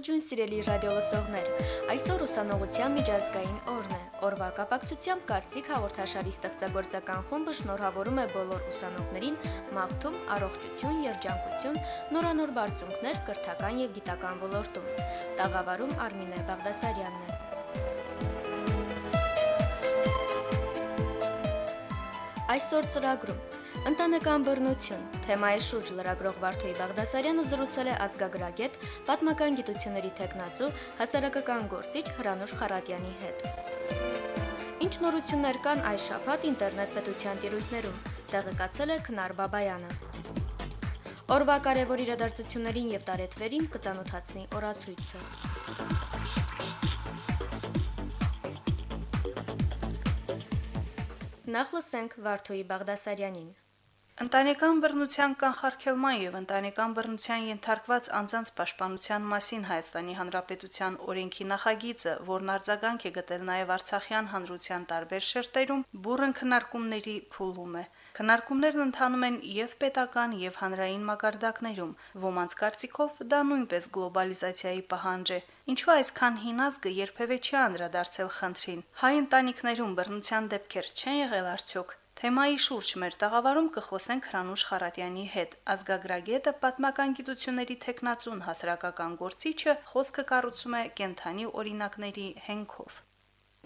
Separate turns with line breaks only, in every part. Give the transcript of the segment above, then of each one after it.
Ողջույն սիրելի ռադիոլսողներ։ Այսօր ուսանողության միջազգային օրն է։ Օրվա կապակցությամբ Կարծիք հաղորդաշարի ստեղծագործական խումբը շնորհավորում է բոլոր ուսանողներին մաղթում առողջություն, երջանկություն, նորանոր բարձունքներ կրթական եւ գիտական ոլորտում։ Տաղավարում Արմինե Բաղդասարյանն է։ Այսօր ծրագրում Ընտանեկան բռնություն. Թեմայի շուրջ լրագրող Վարդուհի Բաղդասարյանը զրուցել է ազգագրագետ, պատմական գիտությունների տեխնացու, հասարակական գործիչ Հրանուշ Խարատյանի հետ։ Ինչ նորություններ կան այս շաբաթ ինտերնետ պետության տիրույթներում, տեղեկացել է Քնար Բաբայանը։ Օրվա կարևոր իրադարձություններին եւ տարեթվերին կծանոթացնի օրացույցը։ Նախ լսենք Վարդուհի Բաղդասարյանին։
Ընտանեկան բռնության կանխարգելման եւ ընտանեկան բռնության ենթարկված անձանց պաշտպանության մասին Հայաստանի Հանրապետության օրենքի նախագիծը, որն արձագանք է գտել նաեւ Արցախյան հանրության տարբեր շերտերում, բուրըն քննարկումների փուլում է։ Քննարկումներն ընթանում են եւ պետական եւ հանրային մակարդակներում։ Ոմանց կարծիքով դա նույնպես գլոբալիզացիայի պահանջ է։ Ինչու այսքան հին ազգը երբևէ չի անդրադարձել խնդրին։ Հայ ընտանիքներում բռնության դեպքեր չեն եղել արդյոք։ Թեմայի շուրջ մեր տաղավարում կխոսենք Հրանուշ Խարատյանի հետ։ Ազգագրագետը պատմական գիտությունների տեխնացուն հասարակական գործիչը խոսքը կառուցում է կենթանի օրինակների հենքով։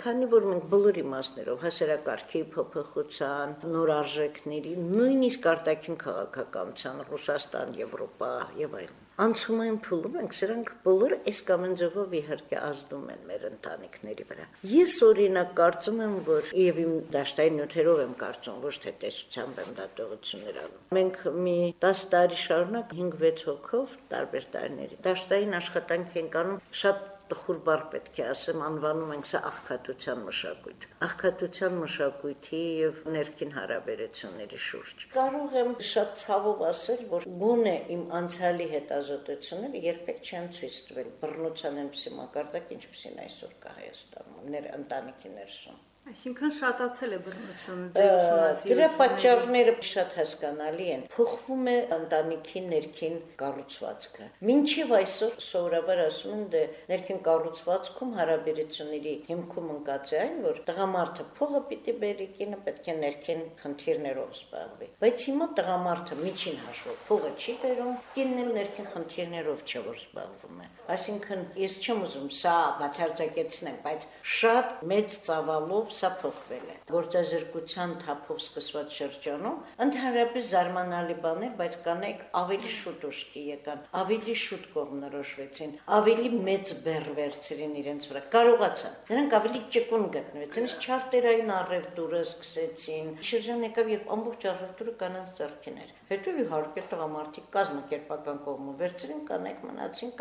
Քանի որ մենք բոլոր իմաստներով հասարակարգի փոփոխության, նոր արժեքների, նույնիսկ արտաքին քաղաքականության, Ռուսաստան, Եվրոպա եւ այլն անցում են փուլում ենք, սրանք բոլորը այս կամ այն ձևով իհարկե ազդում են մեր ընտանիքների վրա։ Ես օրինակ կարծում եմ, որ եւ իմ դաշտային նյութերով եմ կարծում, ոչ թե տեսությամբ եմ դատողություններ անում։ Մենք մի 10 տարի շարունակ 5-6 հոգով տարբեր տարիների դաշտային աշխատանք ենք անում շատ տխուր բառ պետք է ասեմ, անվանում ենք սա աղքատության մշակույթ։ Աղքատության մշակույթի եւ ներքին հարաբերությունների շուրջ։ Կարող եմ շատ ցավով ասել, որ գոնե իմ անցյալի հետազոտությունները երբեք չեն ցույց տվել բռնության այնպիսի մակարդակ, ինչպեսին այսօր կա Հայաստանում, ներ ընտանիքի ներսում։
Այսինքն շատացել է բռնությունը ձեր ուսումնասիրությունները։
Դրա պատճառները շատ հասկանալի են։ Փոխվում է ընտանիքի ներքին կառուցվածքը։ Մինչև այսօր սովորաբար ասում են դե ներքին կառուցվածքում հարաբերությունների հիմքում ընկած է այն, որ տղամարդը փողը պիտի բերի, կինը պետք է ներքին խնդիրներով զբաղվի։ Բայց հիմա տղամարդը միջին հաշվով փողը չի բերում, կինն էլ ներքին խնդիրներով չէ որ զբաղվում է։ Այսինքն ես չեմ ուզում սա բացարձակեցնել, բայց շատ մեծ ծավալով սա փոխվել է։ Գործազրկության թափով սկսված շրջանում ընդհանրապես զարմանալի բան է, բայց կանայք ավելի շուտ ուշքի եկան, ավելի շուտ կողմնորոշվեցին, ավելի մեծ բեռ վերցրին իրենց վրա։ Կարողացան։ Նրանք ավելի ճկուն գտնվեցին, չարտերային առևտուրը սկսեցին։ Շրջան եկավ, երբ ամբողջ առևտուրը կանանց ձեռքին էր։ Հետո իհարկե տղամարդիկ կազմակերպական կողմը վերցրին, կանայք մնացին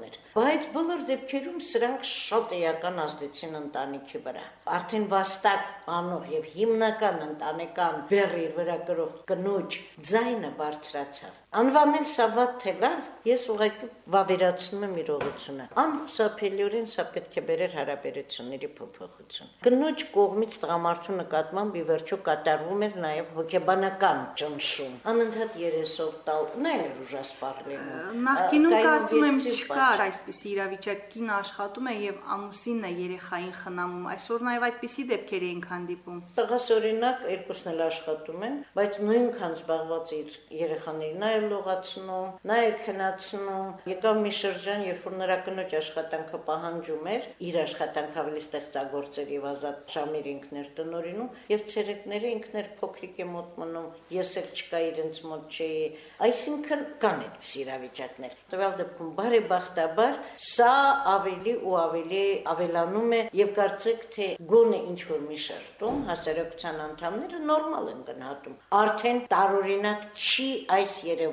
կատարողներ։ Բայց բոլոր դեպքերում սրանք շատ էական ազդեցին ընտանիքի վրա։ Արդեն վաստակ անող եւ հիմնական ընտանեկան բեռի վրա գրող կնոջ ձայնը բարձրացավ։ Անվանել վատ թե լավ, ես ուղղակի վավերացնում եմ իրողությունը։ Անխուսափելիորեն սա պետք է բերեր հարաբերությունների փոփոխություն։ Կնոջ կողմից տղամարդու նկատմամբ ի վերջո կատարվում էր նաեւ հոգեբանական ճնշում։ Անընդհատ երեսով տալ, նայել էր ուժասպառ լինում։
Նախկինում կարծում եմ չկար այսպիսի իրավիճակ, կինը աշխատում է եւ ամուսինն է երեխային խնամում։ Այսօր նաեւ այդպիսի դեպքեր են հանդիպում։
Տղաս օրինակ երկուսն էլ աշխատում են, բայց նույնքան զբաղված իր երեխաներին նա է լողացնում, նա է քնացնում։ Եկավ մի շրջան, երբ որ նրա կնոջ աշխատանքը պահանջում էր, իր աշխատանքը ավելի ստեղծագործեր եւ ազատ ժամեր ինքներ տնորինում եւ ցերեկները ինքներ փոքրիկ է մոտ մնում, ես էլ չկա իրենց մոտ չէի։ Այսինքն կան այդ իրավիճակներ։ Տվյալ դեպքում բարեբախտաբար սա ավելի ու ավելի ավելանում է եւ կարծեք թե գոնե ինչ որ մի շերտում հասարակության անդամները նորմալ են գնահատում։ Արդեն տարօրինակ չի այս երևույթը։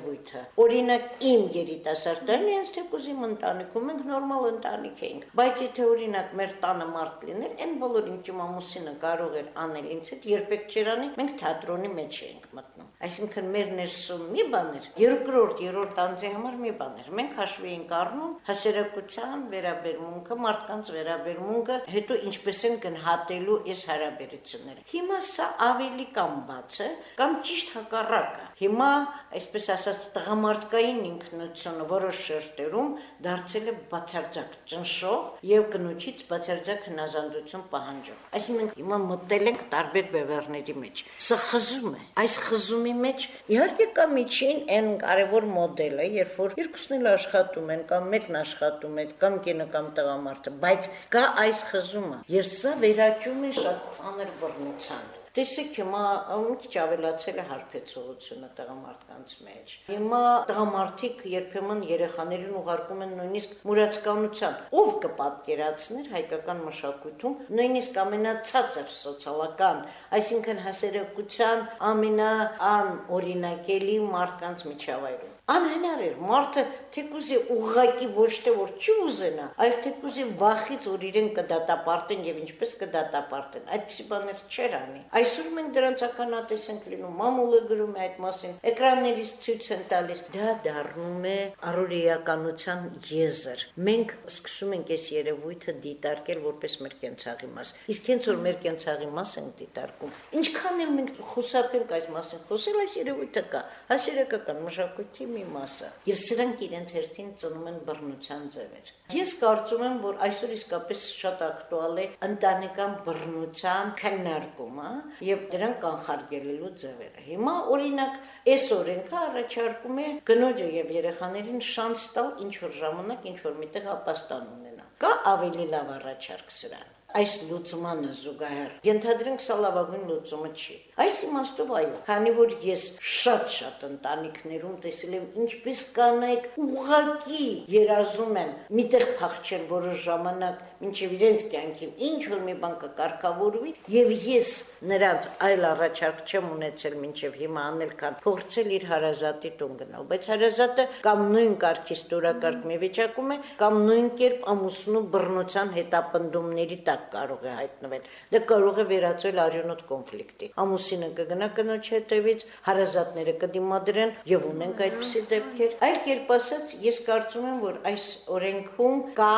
Օրինակ իմ երիտասարդներն ինձ թեկուզ իմ ընտանիքում ենք նորմալ ընտանիք էինք, բայց եթե օրինակ մեր տանը մարդ լիներ, այն բոլոր ինչ իմ ամուսինը կարող էր անել ինձ հետ երբեք չեր անի, մենք թատրոնի մեջ էինք մտնում։ Այսինքն մեր ներսում մի բան էր, երկրորդ, երրորդ անձի համար մի բան էր։ Մենք հաշվի ենք առնում հասարակության վերաբերմունքը, մարդկանց վերաբերմունքը, հետո ինչպես են գնահատելու այս հարաբերությունները։ Հիմա սա ավելի կամ բաց է, կամ ճիշտ հակառակը։ Հիմա, այսպես ասած, տղամարդկային ինքնությունը որոշ շերտերում դարձել է բացարձակ ճնշող եւ կնոջից բացարձակ հնազանդություն պահանջող։ Այսինքն հիմա մտել ենք տարբեր բևեռների մեջ։ Սա խզում է։ Այս խզումի մեջ իհարկե կա միջին այն կարևոր մոդելը, երբ որ երկուսն էլ աշխատում են կամ մեկն աշխատում է, կամ կինը կամ տղամարդը, բայց կա այս խզումը։ Եվ սա վերաճում է շատ ծանր բռնության։ Տեսեք հիմա մի քիչ ավելացել է հարբեցողությունը տղամարդկանց մեջ։ Հիմա տղամարդիկ երբեմն երեխաներին ուղարկում են նույնիսկ մուրացկանության։ Ով կպատկերացներ հայկական մշակույթում նույնիսկ ամենացածր սոցիալական, այսինքն հասարակության ամենաան օրինակելի մարդկանց միջավայրում անհնար էր մարդը թեկուզի ուղղակի ոչ թե որ չի ուզենա, այլ թեկուզի վախից որ իրեն կդատապարտեն եւ ինչպես կդատապարտեն։ Այդպիսի բաներ չեր անի։ Այսօր մենք դրանց ականատես ենք լինում, մամուլը գրում է այդ մասին, էկրաններից ցույց են տալիս։ Դա դառնում է առօրեականության եզր։ Մենք սկսում ենք այս երևույթը դիտարկել որպես մեր կենցաղի մաս։ Իսկ հենց որ մեր կենցաղի մաս ենք դիտարկում, ինչքան էլ մենք խուսափենք այս մասին, խոսել այս երևույթը կա, հասարակական մշակույթի մի մասը եւ սրանք իրենց հերթին ծնում են բռնության ձևեր ես կարծում եմ որ այսօր իսկապես շատ ակտուալ է ընտանեկան բռնության քննարկումը եւ դրան կանխարգելելու ձևերը հիմա օրինակ այս օրենքը առաջարկում է կնոջը եւ երեխաներին շանս տալ ինչ որ ժամանակ ինչ որ միտեղ ապաստան ունենա կա ավելի լավ առաջարկ սրան այս լուծմանը զուգահեռ ենթադրենք սա լավագույն լուծումը չի այս իմաստով այո քանի որ ես շատ-շատ ընտանիքներում տեսել եմ ինչպես կանայք ուղակի երազում են միտեղ փախչեն որոշ ժամանակ մինչև իրենց կյանքին ինչ որ մի բան կկարգավորվի եւ ես նրանց այլ առաջարկ չեմ ունեցել մինչև հիմա անել քան փորձել իր հարազատի տուն գնալ բայց հարազատը կամ նույն կարգի ստորակարգ մի վիճակում է կամ նույն կերպ ամուսնու բռնության հետապնդումների տակ կարող է հայտնվել։ Դա կարող է վերածվել արյունոտ կոնֆլիկտի։ Ամուսինը կգնա կնոջ հետևից, հարազատները կդիմադրեն եւ ունենք այդպիսի դեպքեր։ Այլ կերպ ասած, ես կարծում եմ, որ այս օրենքում կա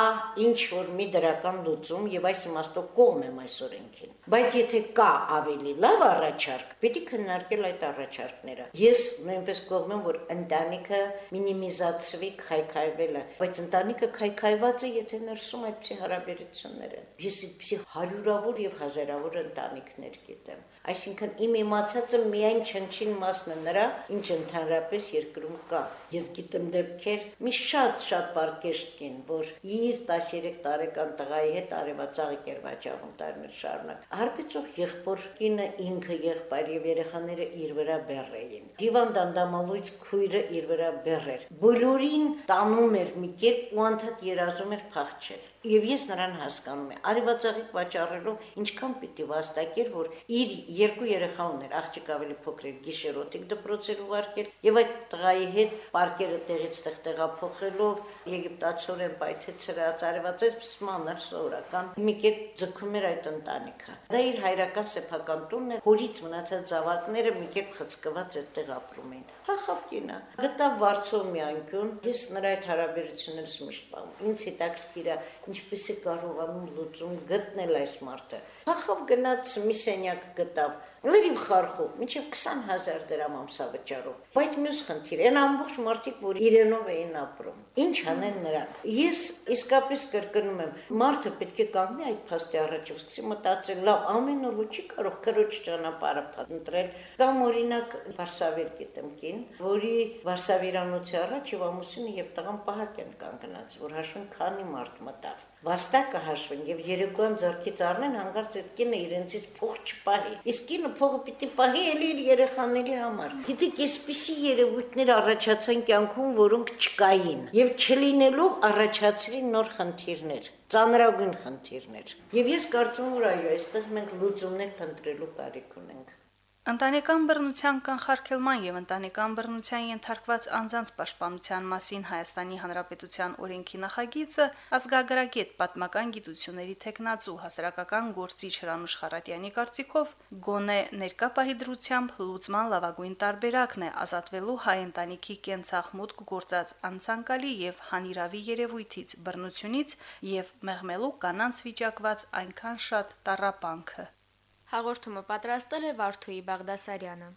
ինչ որ մի դրական լուծում եւ այս իմաստով կողմ եմ այս օրենքին։ Բայց եթե կա ավելի լավ առաջարկ, պիտի քննարկել այդ առաջարկները։ Ես նույնպես կողմ եմ, որ ընտանիքը մինիմիզացվի քայքայվելը, բայց ընտանիքը քայքայված է, եթե ներսում այդպիսի հարաբերություններ են։ Ես այդպիսի հարյուրավոր եւ հազարավոր ընտանիքներ գիտեմ։ Այսինքն իմ իմացածը միայն չնչին մասն է նրա, ինչ ընդհանրապես երկրում կա։ Ես գիտեմ դեպքեր մի շատ-շատ բարգեշտ կին, որ իր 13 տարեկան տղայի հետ արևածաղի կերվաճաղում տարիներ շարունակ։ Հարբեցող եղբոր կինը ինքը եղբայր եւ երեխաները իր վրա բեռ էին։ Դիվան դանդամալույց քույրը իր վրա բեռ էր։ Բոլորին տանում էր մի կերպ ու անդադ երազում էր փախչել։ Եվ ես նրան հասկանում եմ, արիվացաղիկ վաճառելով ինչքան պիտի վաստակեր, որ իր երկու երեխա ուներ, աղջիկ ավելի փոքր էր, գիշերոտիկ դպրոցեր ուղարկել, եւ այդ տղայի հետ պարկերը տեղից տեղ տեղափոխելով եգիպտացորեն պայթեցրած արիվացած սմանար սովորական մի կերպ ձգում էր այդ ընտանիքը։ Դա իր հայրական սեփական տունն էր, հորից մնացած զավակները մի կերպ խցկված այդտեղ ապրում էին։ Հախավ կինը։ Գտա Վարչով մի անկյուն, ես նրա այդ հարաբերություններից միշտ պահում։ Ինձ հետաքրքիր է ինչպես է կարողանում լուծում գտնել այս մարդը։ Հախավ գնաց մի սենյակ գտավ, լրիվ խարխով, մինչև 20000 դրամ ամսավճարով։ Բայց մյուս խնդիր, այն ամբողջ մարդիկ, որ իրենով էին ապրում, ինչ անեն նրան։ Ես իսկապես կրկնում եմ, մարդը պետք է կանգնի այդ փաստի առաջ, սկսի մտածել, լավ, ամեն օր չի կարող քրոջ ճանապարհը փնտրել, կամ օրինակ Վարշավեր գիտեմ կին, որի Վարշավերանոցի առաջ եւ ամուսինը եւ տղան պահակ են կանգնած, որ հաշվեն քանի մարդ մտավ վաստակը հաշվեն եւ երեկոյան ձեռքից առնեն հանգարց այդ կինը իրենցից փող չպահի իսկ կինը փողը պիտի պահի էլի իր երեխաների համար գիտեք այսպիսի երևույթներ առաջացան կյանքում որոնք չկային եւ չլինելով առաջացրին նոր խնդիրներ ծանրագույն խնդիրներ եւ ես կարծում եմ որ այո այստեղ մենք լուծումներ փնտրելու կարիք ունենք
Ընտանեկան բռնության կանխարգելման եւ ընտանեկան բռնության ենթարկված անձանց պաշտպանության մասին Հայաստանի Հանրապետության օրենքի նախագիծը ազգագրագետ պատմական գիտությունների տեխնացու հասարակական գործիչ Հրանուշ Խարատյանի կարծիքով գոնե ներկա պահիդրությամբ լուծման լավագույն տարբերակն է ազատվելու հայ ընտանիքի կենցաղմուտք գործած անցանկալի եւ հանիրավի երևույթից բռնությունից եւ մեղմելու կանանց վիճակված այնքան շատ տարապանքը
Հաղորդումը պատրաստել է Վարդուհի Բաղդասարյանը։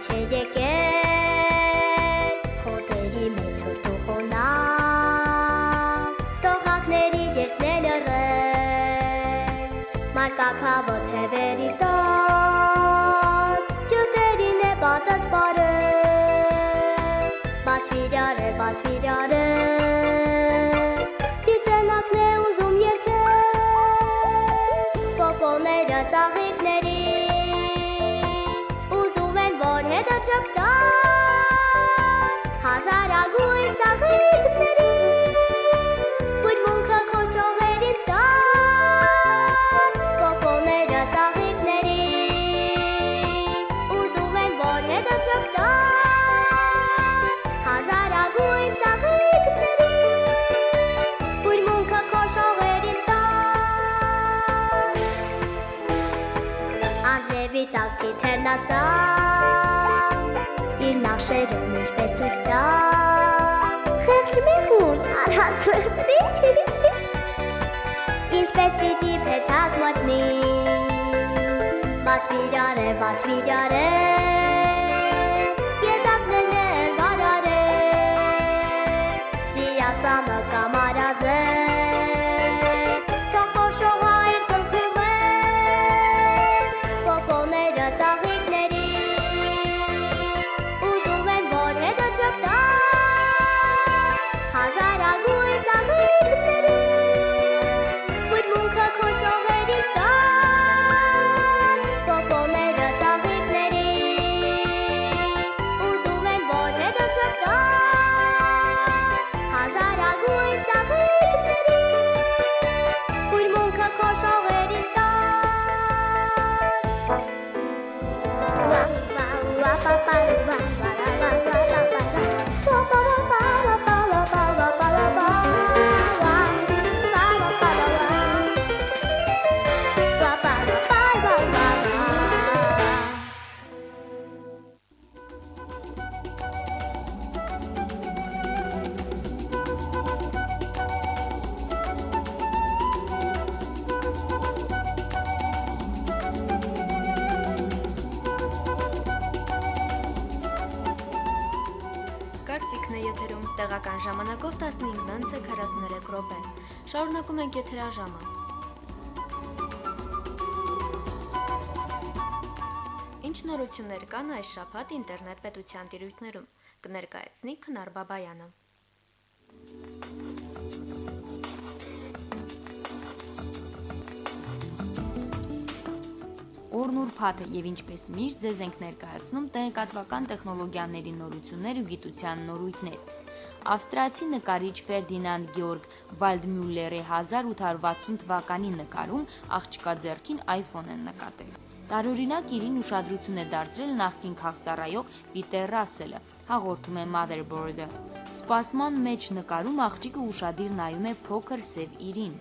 տեսկու չէ եկել Խոտերի մեջ հորտու խոնա Սողակների դերտնել ըրել Մարկակավո թևերի տակ Ջուտերին է պատած բարել Բաց վիրար է, բաց վիրար է Ծիծերնակն է ուզում երկել Կոկոները ծաղիկների ասա Իր նախշերն ինչպես ցույց տա Խեղճ մեխուն արածվի Ինչպես պիտի փեթակ մոտնի Բաց վիրար է, բաց վիրար
տեղական ժամանակով 15:43 րոպե։ Շարունակում ենք եթերաժամը։ Ինչ նորություններ կան այս շաբաթ ինտերնետ պետության տիրույթներում։ Կներկայացնի Քնար Բաբայանը։
Օրն ուրբաթ է եւ ինչպես միշտ ձեզ ենք ներկայացնում տեղեկատվական տեխնոլոգիաների նորություններ ու գիտության նորույթներ։ Ավստրիացի նկարիչ Ֆերդինանդ Գեորգ Վալդմյուլլերի 1860 թվականի նկարում աղջկա ձեռքին iPhone են նկատել։ Տարօրինակ իրին ուշադրություն է դարձրել նախկին քաղծառայող Պիտեր Ռասելը, հաղորդում է Motherboard-ը։ Սպասման մեջ նկարում աղջիկը ուշադիր նայում է փոքր սև իրին։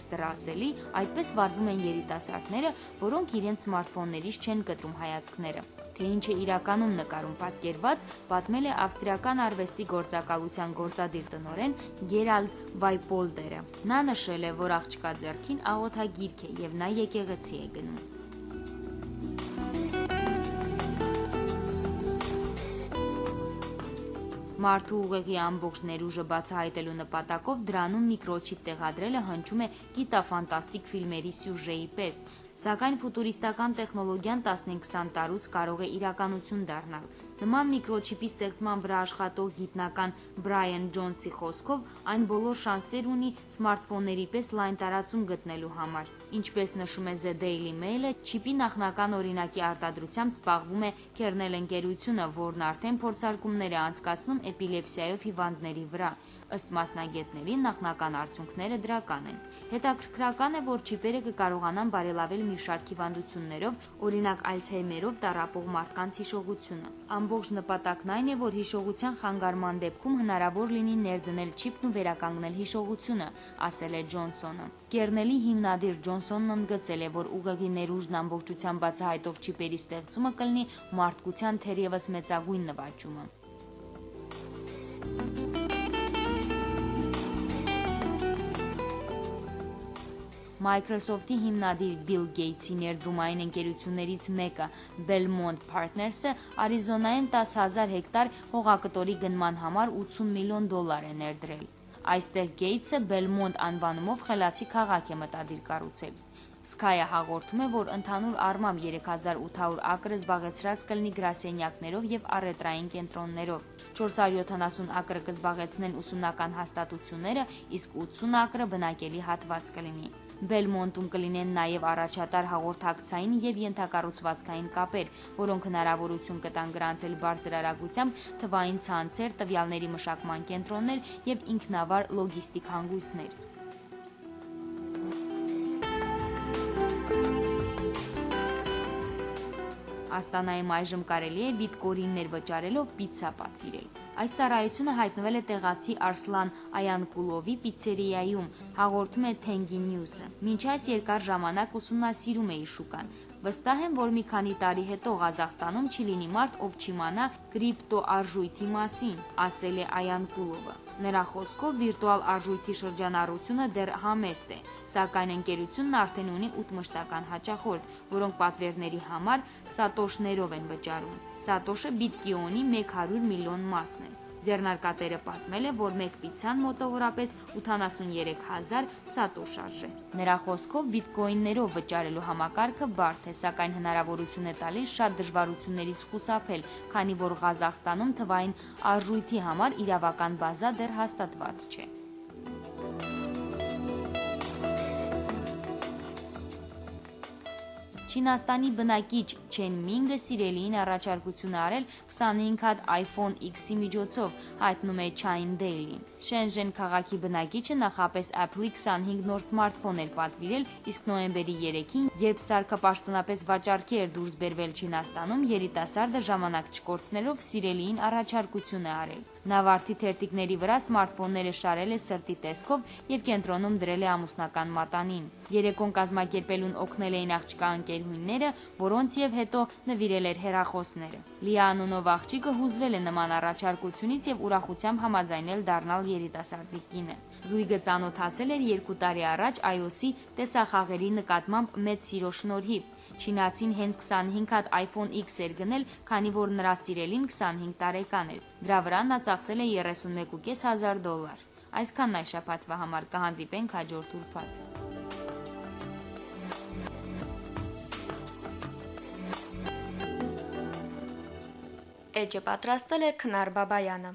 Ըստ Ռասելի, այդպես վարվում են երիտասարդները, որոնք իրենց սմարթֆոններից չեն կտրում հայացքները։ Թե ինչ է իրականում նկարում պատկերված, պատմել է ավստրիական արվեստի գործակալության գործադիր տնօրեն Գերալդ Վայպոլդերը։ Նա նշել է, որ աղջկա ձեռքին աղոթագիրք է եւ նա եկեղեցի է գնում։ Մարդու ուղեղի ամբողջ ներուժը բացահայտելու նպատակով դրանում միկրոչիպ տեղադրելը հնչում է գիտաֆանտաստիկ ֆիլմերի սյուժեի պես, Սակայն ֆուտուրիստական տեխնոլոգիան 15-20 տարուց կարող է իրականություն դառնալ։ Նման միկրոչիպի ստեղծման վրա աշխատող գիտնական Բրայան Ջոնսի խոսքով այն բոլոր շանսեր ունի սմարթֆոնների պես լայն տարածում գտնելու համար։ Ինչպես նշում է The Daily Mail-ը, չիպի նախնական օրինակի արտադրությամբ սպաղվում է Kernel ընկերությունը, որն արդեն փորձարկումներ է անցկացնում էպիլեպսիայով հիվանդների վրա։ Ըստ մասնագետների նախնական արդյունքները դրական են։ Հետաքրքրական է, որ չիպերը կկարողանան բարելավել մի շարք հիվանդություններով, օրինակ Ալցհեյմերով տառապող մարդկանց հիշողությունը։ Ամբողջ նպատակն այն է, որ հիշողության խանգարման դեպքում հնարավոր լինի ներդնել չիպն ու վերականգնել հիշողությունը, ասել է Ջոնսոնը։ Կերնելի հիմնադիր Ջոնսոնն ընդգծել է, որ ուղեղի ներուժն ամբողջությամբ բացահայտող չիպերի ստեղծումը կլինի մարդկության թերևս մեծագույն նվաճումը։ Microsoft-ի հիմնադիր Bill Gates-ի ներդրումային ընկերություններից մեկը Belmont Partners-ը Արիզոնայում 10000 հեկտար հողակտորի գնման համար 80 միլիոն դոլար է ներդրել։ Այստեղ Gates-ը Belmont անվանումով խելացի քաղաք է մտադիր կառուցել։ Sky-ը հաղորդում է, որ ընդհանուր առմամբ 3800 ակրը զբաղեցրած կլինի գրասենյակներով եւ առետրային կենտրոններով։ 470 ակրը կզբաղեցնեն ուսումնական հաստատությունները, իսկ 80 ակրը բնակելի հատված կլինի։ Բելմոնտում կլինեն նաև առաջատար հաղորդակցային եւ ենթակառուցվածքային կապեր, որոնք հնարավորություն կտան գրանցել բարձր արագությամբ թվային ցանցեր, տվյալների մշակման կենտրոններ եւ ինքնավար լոգիստիկ հանգույցներ։ Աստանայում այժմ կարելի է բիտկոիններ վճարելով պիցցա պատվիրել։ Այս ծառայությունը հայտնվել է տեղացի Արսլան Այանկուլովի պիցերիայում, հաղորդում է Tengi News-ը։ Մինչ այս երկար ժամանակ ուսումնասիրում էի շուկան։ Վստահ եմ, որ մի քանի տարի հետո Ղազախստանում չլինի մարդ, ով չիմանա կրիպտո արժույթի մասին, ասել է Այանկուլովը։ Նրա խոսքով վիրտուալ արժույթի շրջանառությունը դեռ համեստ է, սակայն ընկերությունն արդեն ունի 8 մշտական հաճախորդ, որոնք պատվերների համար սատոշներով են վճարում։ Սատոշը բիտկիոնի 100 միլիոն մասն է։ Ձեռնարկատերը պատմել է, որ մեկ պիցան մոտավորապես 83000 սատոշ արժե։ Նրա խոսքով բիտկոիններով վճարելու համակարգը բարդ է, սակայն հնարավորություն է տալիս շատ դժվարություններից խուսափել, քանի որ Ղազախստանում թվային արժույթի համար իրավական բազա դեռ հաստատված չէ։ Չինաստանի բնակիչ Չեն Մինգը սիրելիին առաջարկություն արել 25 հատ iPhone X-ի միջոցով, հայտնում է China Daily։ Շենժեն քաղաքի բնակիչը նախապես Apple-ի 25 նոր սմարթֆոն էր պատվիրել, իսկ նոյեմբերի 3-ին, երբ սարքը պաշտոնապես վաճառքի էր դուրս բերվել Չինաստանում, երիտասարդը ժամանակ չկորցնելով սիրելիին առաջարկություն է արել։ Նա վարդի թերթիկների վրա սմարթֆոնները շարել է սրտի տեսքով եւ կենտրոնում դրել է ամուսնական մատանին։ Երեկոն կազմակերպելուն օգնել էին աղջկա ընկերուհիները, որոնց եւ հետո նվիրել էր հերախոսները։ Լիա անունով աղջիկը հուզվել է նման առաջարկությունից եւ ուրախությամբ համաձայնել դառնալ երիտասարդի կինը։ Զույգը ծանոթացել էր 2 տարի առաջ iOS-ի տեսախաղերի նկատմամբ մեծ սիրո շնորհիվ։ Չինացին հենց 25 հատ iPhone X էր գնել, քանի որ նրա սիրելին 25 տարեկան էր։ Դրա վրա նա ծախսել է 31.5 հազար դոլար։ Այսքանն այս շաբաթվա համար կհանդիպենք հաջորդ ուրբաթ։
Էջը պատրաստել է Քնար Բաբայանը։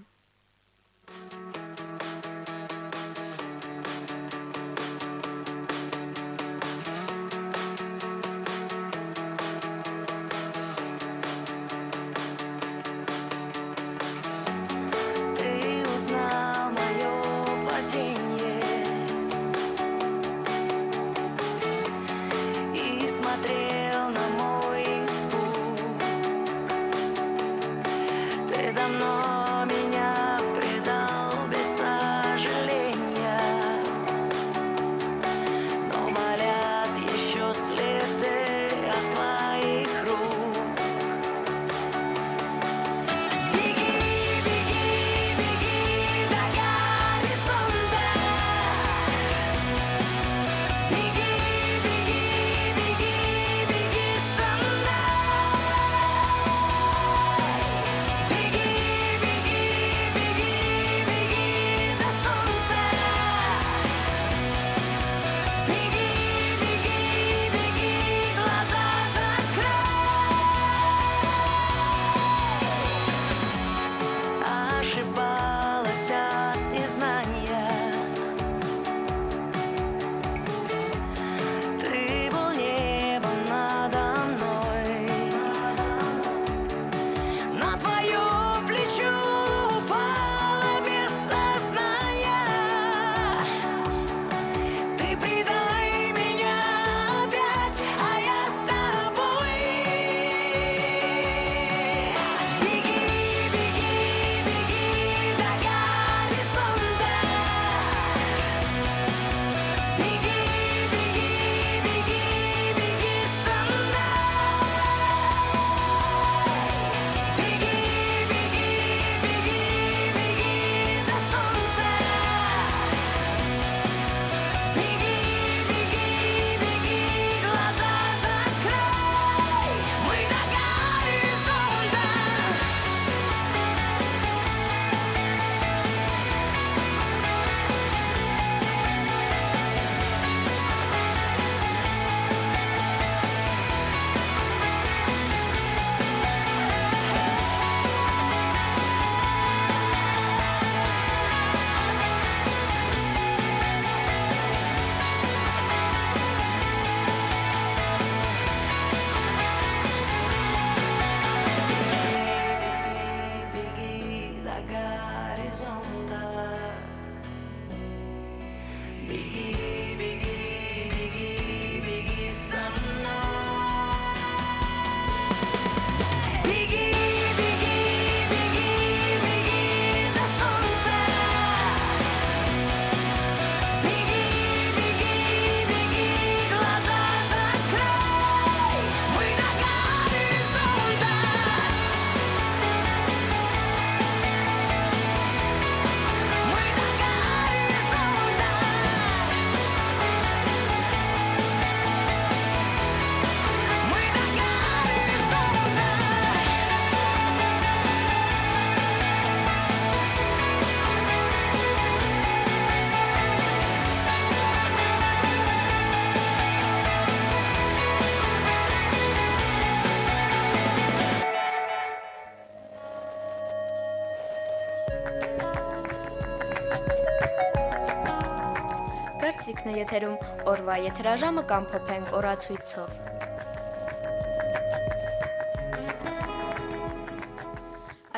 եթերում օրվա եթերաժամը կամ փոփենք օրացույցով։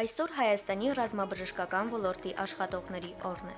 Այսօր Հայաստանի ռազմաբժշկական ոլորտի աշխատողների օրն է։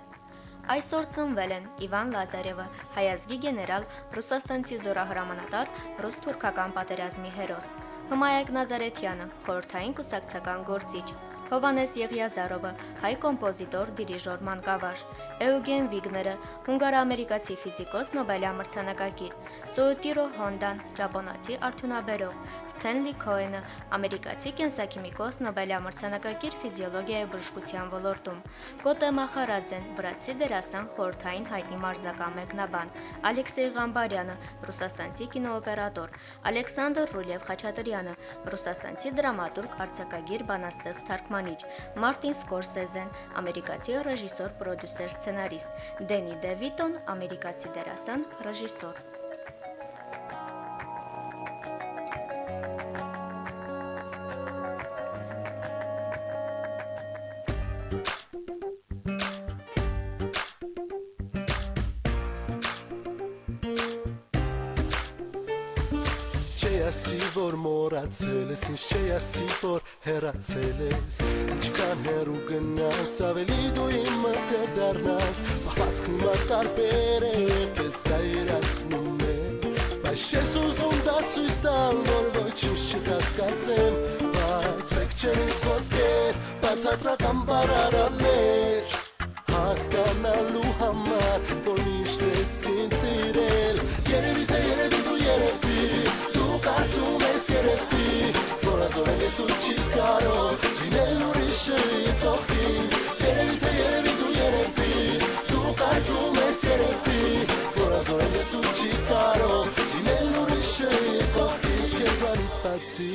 Այսօր ծնվել են Իվան Լազարևը, հայազգի գեներալ, ռուսաստանցի զորահրամանատար, ռուս-թուրքական պատերազմի հերոս, Հմայակ Նազարեթյանը, խորհրդային կուսակցական գործիչ, Հովանես Եղիազարովը, հայ կոմպոզիտոր, դիրիժոր, մանկավար, Էուգեն Վիգները, հունգարամերիկացի ֆիզիկոս, Նոբելյա մրցանակակիր, Սոուտիրո Հոնդան, ճապոնացի արդյունաբերող, Սթենլի Քոենը, ամերիկացի կենսաքիմիկոս, Նոբելյա մրցանակակիր ֆիզիոլոգիայի բժշկության ոլորտում, Կոտե Մախարաձեն, վրացի դերասան, խորհրդային հայտնի մարզական մեկնաբան, Ալեքսեյ Ղամբարյանը, ռուսաստանցի կինոօպերատոր, Ալեքսանդր Ռուլև Խաչատրյանը, ռուսաստանցի դրամատուրգ, արձակագիր, բանաստեղծ, թարգմանիչ, Մարտին Սկորսեզեն, ամերիկացի ռեժիսոր, պրոդյուսեր, սցենարիստ, Դենի Դևիտոն, ամերիկացի դերասան, ռեժիսոր։
մոռացել ես ինձ չի ասի որ հեռացել ես ինչքան հեռու գնաս ավելի դու իմը կդառնաս բախվածքն իմը տարբեր է եւ քեզ սայրացնում է բայց ես ուզում դա ցույց տալ որ ոչինչ չկասկածեմ բայց մեկ չեն ինձ ոսկեր բացատրական բարարաններ հասկանալու համար որ միշտ ես ես երևի որ ազորել ես ու չի կարող չինել ուրիշը կողքին երևի թե երևի դու երևի դու կարծում ես երևի որ ազորել ես ու չի կարող չինել ուրիշը կողքին քեզանից բացի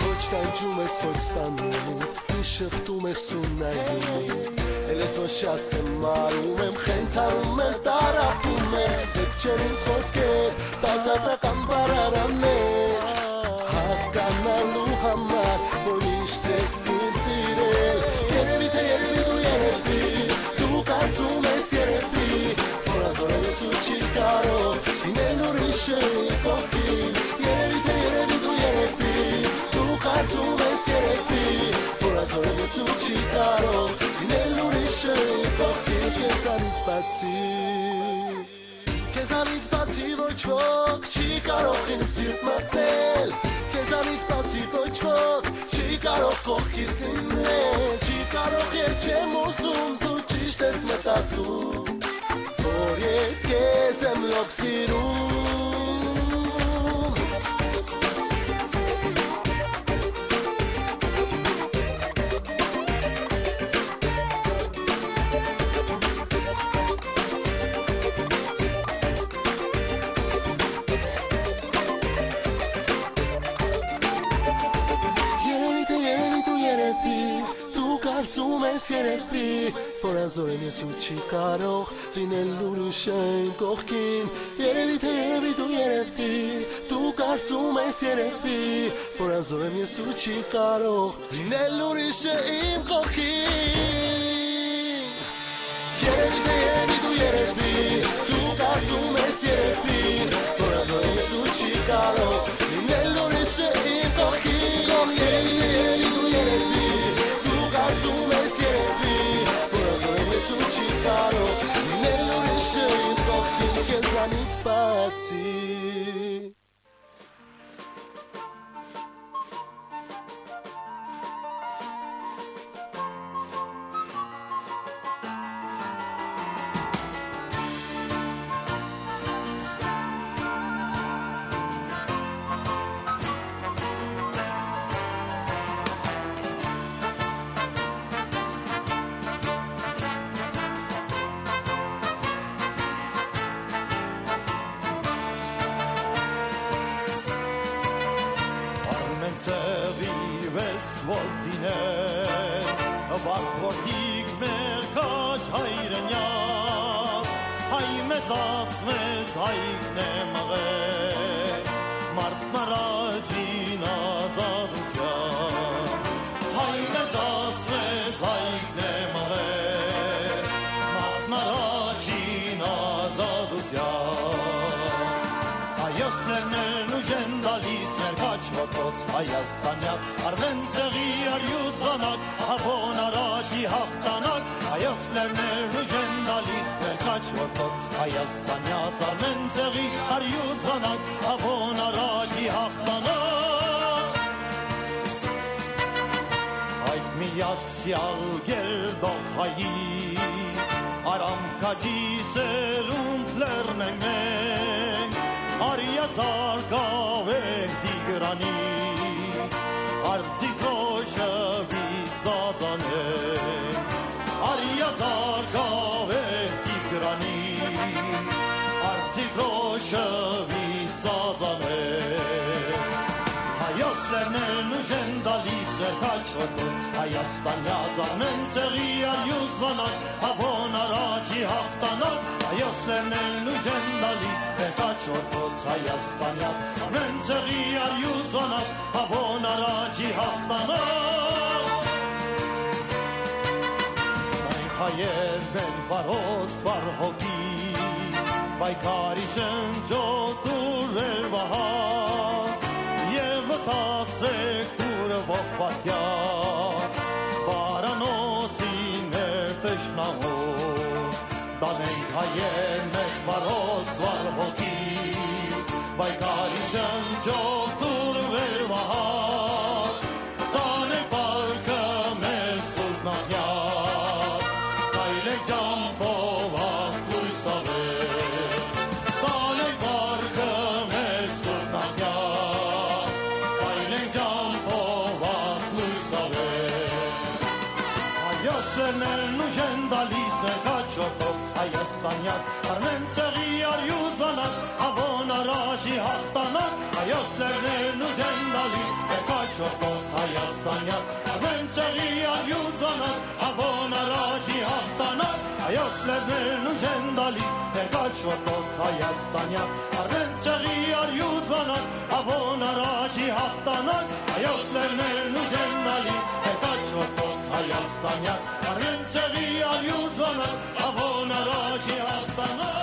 Ոչ տանջում ես, ոչ սպանում ինձ Ինչ շպտում ես ու նայում ինձ Էլ ես ոչ ասեմ մարում եմ Խենթարում եմ, տարապում եմ Դեք չեն ինձ ոսկեր Բացատրական բարարաններ Ինել ուրիշը կողքին Երևի թե երևի դու երևի Դու կարծում ես երևի Որ ազորել ես ու չի կարող Ինել ուրիշը կողքին Քեզանից բացի Քեզանից բացի ոչ ոք չի կարող ինձ սիրտ մտնել Քեզանից բացի ոչ ոք չի կարող կողքից լինել Չի կարող երբ չեմ ուզում դու ճիշտ ես մտածում Որ ես քեզ Որ ազորեն ես ու չի կարող Լինել ուրիշը իմ կողքին Երևի թե երևի դու երևի Դու կարծում ես երևի Որ ազորեն ես ու չի կարող Լինել ուրիշը իմ կողքին Երևի թե երևի դու երևի Դու կարծում ես երևի
մեծած մեծ հայքն է մղել մարդն առաջին ազատության հայ մեծած մեծ հայքն է մղել մարդն առաջին ազատության հայոցներն ուժեն դալիս մեր կաչվածոց հայաստանյաց արվենցեղի արյուս բանակ հավոն առաջի հաղթանակ հայոցներն ուժ ուժեն դալիս ներկաչ որտոց Հայաստանյակ Արմեն ցեղի արյուզ բանակ Հավոն առաջի հաղթանակ Այդ միացյալ գերդող հայի Արամ քաջի սերունդ լերնենք մենք Արիա զարգավ է դիգրանի արձի քոշը վիծածանե արիա զարգավ է տիգրանի արձի քոշը վիծածանե հայոց լերներն ուժեն դալիս է քաչոտոց հայաստանյա զարմեն ցեղի այուզ վանակ հավոն առաջի հաղթանակ հայոց լերներն ուժեն դալիս է քաչոտոց հայաստանյա զարմեն ցեղի այուզ վանակ հավոն առաջի հաղթանակ հայերն են բարոս վար Baykar isens oturur bahar կաչոտոց Հայաստանյաց արմեն ցեղի արյուզ բանակ Հավոն առաջի հաղթանակ Հայոց լերներն ուժեն դալիս են կաչոտոց Հայաստանյաց արմեն ցեղի արյուզ բանակ Հավոն առաջի հաղթանակ Հայոց լերներն ուժեն դալիս են կաչոտոց Հայաստանյաց արմեն ցեղի արյուզ բանակ Հավոն առաջի հաղթանակ Հայոց լերներն ուժեն դալիս են կաչոտոց Հայաստանյաց արմեն ցեղի արյուզ բանակ narodzie, a w